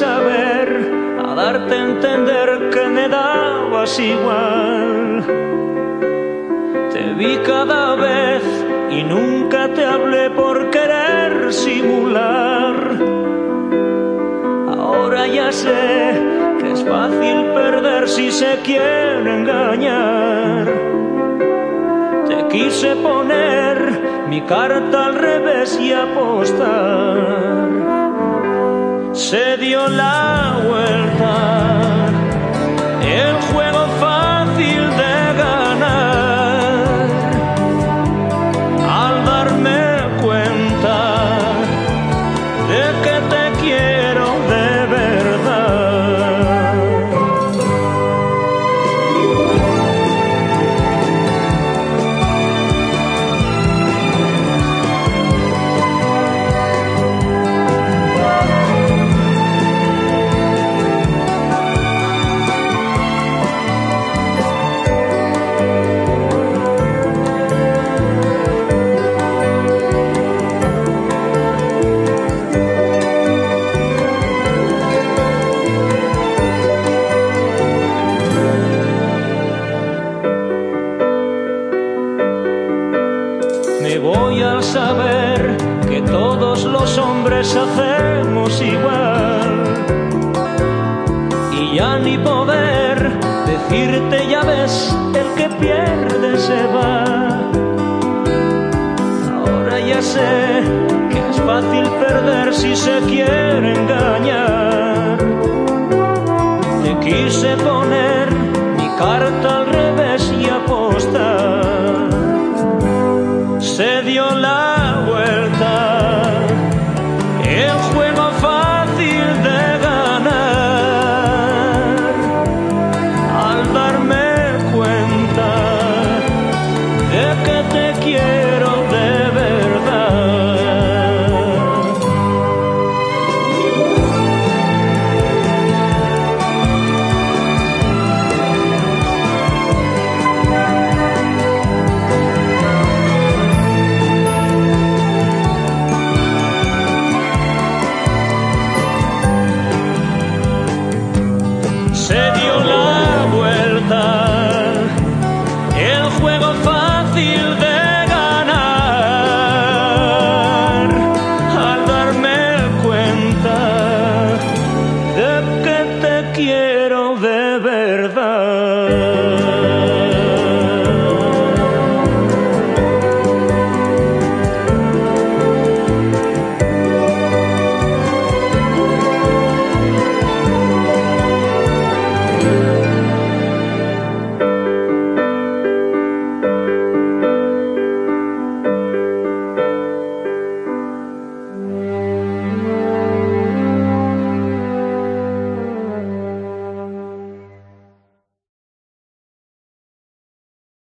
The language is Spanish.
a darte a entender que me dabas igual. Te vi cada vez y nunca te hablé por querer simular. Ahora ya sé que es fácil perder si se quiere engañar. Te quise poner mi carta al revés y apostar. Se dio Me voy a saber que todos los hombres hacemos igual. Y ya ni poder decirte ya ves, el que pierde se va. Ahora ya sé que es fácil perder si se quiere engañar. Al revés